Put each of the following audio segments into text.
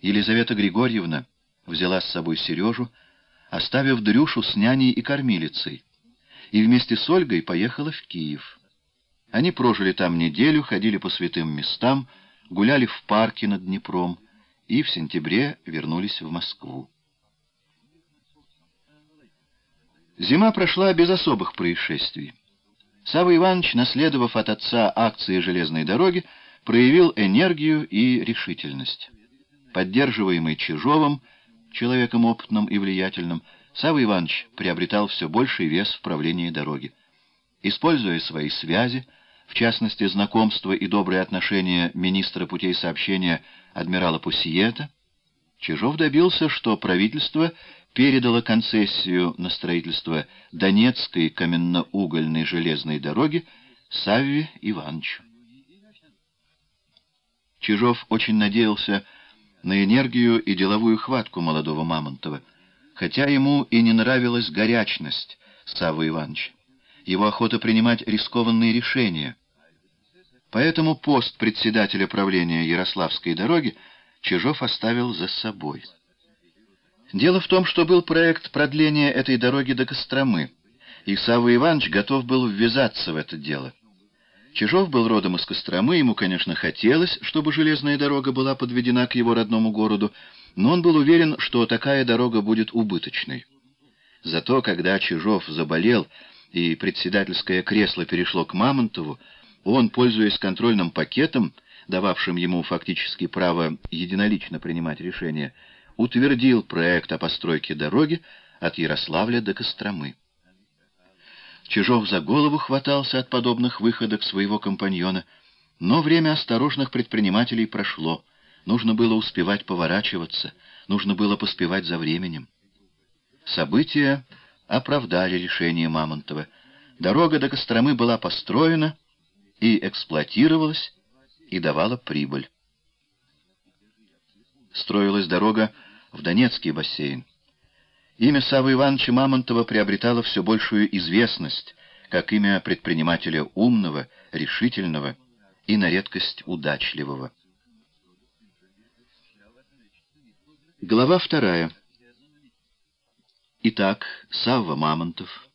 Елизавета Григорьевна взяла с собой Сережу, оставив Дрюшу с няней и кормилицей, и вместе с Ольгой поехала в Киев. Они прожили там неделю, ходили по святым местам, гуляли в парке над Днепром и в сентябре вернулись в Москву. Зима прошла без особых происшествий. Савва Иванович, наследовав от отца акции железной дороги, проявил энергию и решительность. Поддерживаемый Чижовым, человеком опытным и влиятельным, Савва Иванович приобретал все больший вес в правлении дороги. Используя свои связи, в частности, знакомство и добрые отношения министра путей сообщения адмирала Пуссиета, Чижов добился, что правительство передало концессию на строительство Донецкой каменно-угольной железной дороги Савве Ивановичу. Чижов очень надеялся на энергию и деловую хватку молодого Мамонтова, хотя ему и не нравилась горячность Саввы Ивановича, его охота принимать рискованные решения. Поэтому пост председателя правления Ярославской дороги Чижов оставил за собой. Дело в том, что был проект продления этой дороги до Костромы, и Савва Иванович готов был ввязаться в это дело. Чижов был родом из Костромы, ему, конечно, хотелось, чтобы железная дорога была подведена к его родному городу, но он был уверен, что такая дорога будет убыточной. Зато, когда Чижов заболел и председательское кресло перешло к Мамонтову, он, пользуясь контрольным пакетом, дававшим ему фактически право единолично принимать решения, утвердил проект о постройке дороги от Ярославля до Костромы. Чижов за голову хватался от подобных выходок своего компаньона, но время осторожных предпринимателей прошло. Нужно было успевать поворачиваться, нужно было поспевать за временем. События оправдали решение Мамонтова. Дорога до Костромы была построена и эксплуатировалась, и давала прибыль. Строилась дорога в Донецкий бассейн. Имя Савы Ивановича Мамонтова приобретало все большую известность, как имя предпринимателя умного, решительного и, на редкость, удачливого. Глава вторая. Итак, Савва Мамонтов,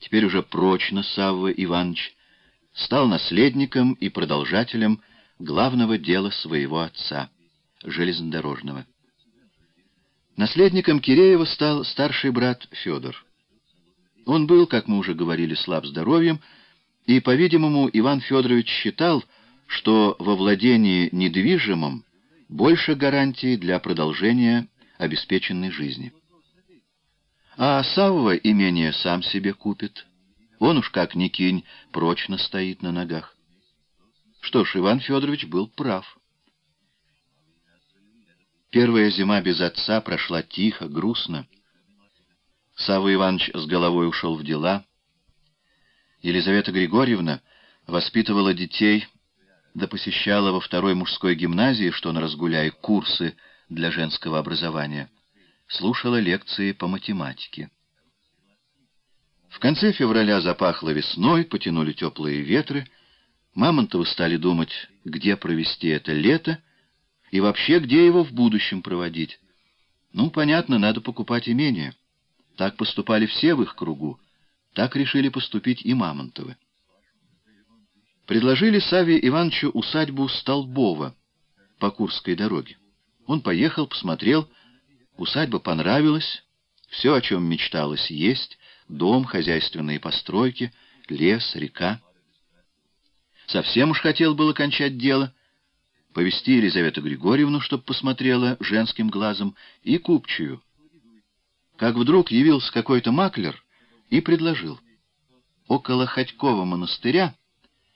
теперь уже прочно Савва Иванович, стал наследником и продолжателем главного дела своего отца, железнодорожного. Наследником Киреева стал старший брат Федор. Он был, как мы уже говорили, слаб здоровьем, и, по-видимому, Иван Федорович считал, что во владении недвижимым больше гарантий для продолжения обеспеченной жизни. А Савва имение сам себе купит. Он уж как ни кинь, прочно стоит на ногах. Что ж, Иван Федорович был прав. Первая зима без отца прошла тихо, грустно. Савва Иванович с головой ушел в дела. Елизавета Григорьевна воспитывала детей, да посещала во второй мужской гимназии, что на разгуляе, курсы для женского образования. Слушала лекции по математике. В конце февраля запахло весной, потянули теплые ветры. Мамонтовы стали думать, где провести это лето, и вообще, где его в будущем проводить. Ну, понятно, надо покупать имение. Так поступали все в их кругу. Так решили поступить и Мамонтовы. Предложили Саве Ивановичу усадьбу Столбова по Курской дороге. Он поехал, посмотрел, усадьба понравилась, все, о чем мечталось, есть, дом, хозяйственные постройки, лес, река. Совсем уж хотел было кончать дело — повести Елизавету Григорьевну, чтобы посмотрела женским глазом, и купчую. Как вдруг явился какой-то маклер и предложил. Около Ходькова монастыря,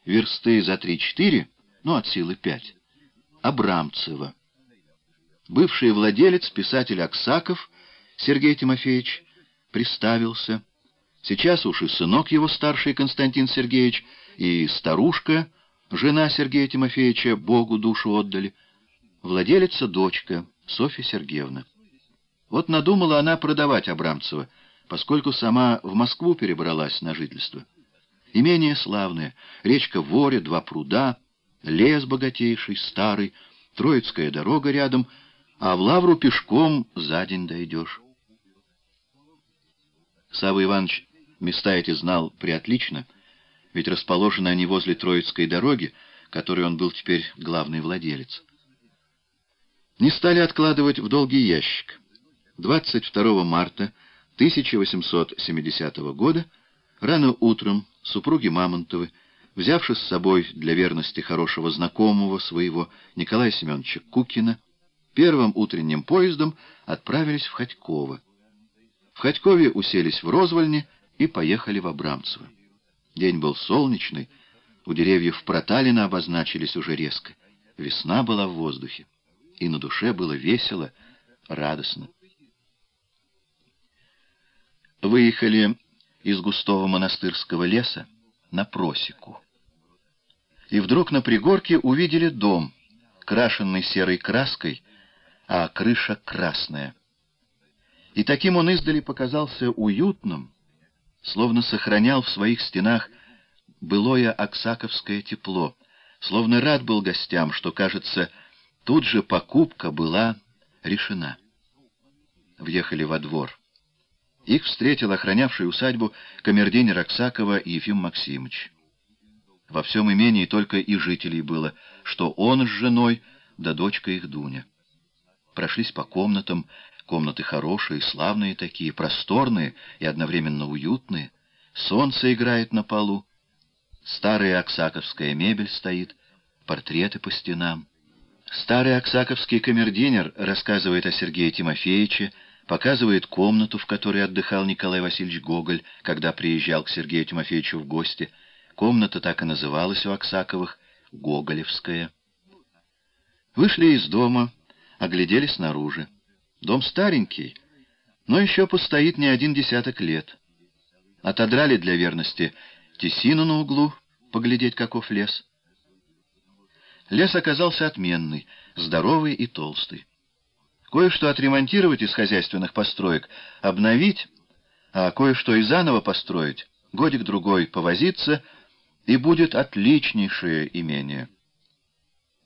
версты за три-четыре, ну, от силы пять, Абрамцева. Бывший владелец, писатель Аксаков, Сергей Тимофеевич, приставился. Сейчас уж и сынок его старший Константин Сергеевич, и старушка Жена Сергея Тимофеевича Богу душу отдали. Владелица дочка, Софья Сергеевна. Вот надумала она продавать Абрамцева, поскольку сама в Москву перебралась на жительство. Имение славное, речка Воре, два пруда, лес богатейший, старый, Троицкая дорога рядом, а в Лавру пешком за день дойдешь. Савва Иванович места эти знал приотлично, ведь расположены они возле Троицкой дороги, которой он был теперь главный владелец. Не стали откладывать в долгий ящик. 22 марта 1870 года рано утром супруги Мамонтовы, взявши с собой для верности хорошего знакомого своего Николая Семеновича Кукина, первым утренним поездом отправились в Ходьково. В Ходькове уселись в Розвольне и поехали в Абрамцево. День был солнечный, у деревьев проталины обозначились уже резко. Весна была в воздухе, и на душе было весело, радостно. Выехали из густого монастырского леса на просеку. И вдруг на пригорке увидели дом, крашенный серой краской, а крыша красная. И таким он издали показался уютным, словно сохранял в своих стенах былое оксаковское тепло, словно рад был гостям, что, кажется, тут же покупка была решена. Въехали во двор. Их встретил охранявший усадьбу камердинер Аксакова Ефим Максимович. Во всем имении только и жителей было, что он с женой, да дочка их Дуня. Прошлись по комнатам, комнаты хорошие, славные такие, просторные и одновременно уютные. Солнце играет на полу, старая аксаковская мебель стоит, портреты по стенам. Старый аксаковский камердинер рассказывает о Сергее Тимофеевиче, показывает комнату, в которой отдыхал Николай Васильевич Гоголь, когда приезжал к Сергею Тимофеевичу в гости. Комната так и называлась у Аксаковых — Гоголевская. Вышли из дома, оглядели снаружи. Дом старенький, но еще постоит не один десяток лет. Отодрали для верности тесину на углу, поглядеть, каков лес. Лес оказался отменный, здоровый и толстый. Кое-что отремонтировать из хозяйственных построек, обновить, а кое-что и заново построить, годик-другой повозиться, и будет отличнейшее имение.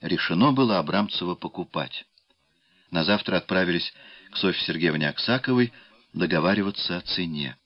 Решено было Абрамцева покупать. На завтра отправились к Софье Сергеевне Аксаковой договариваться о цене.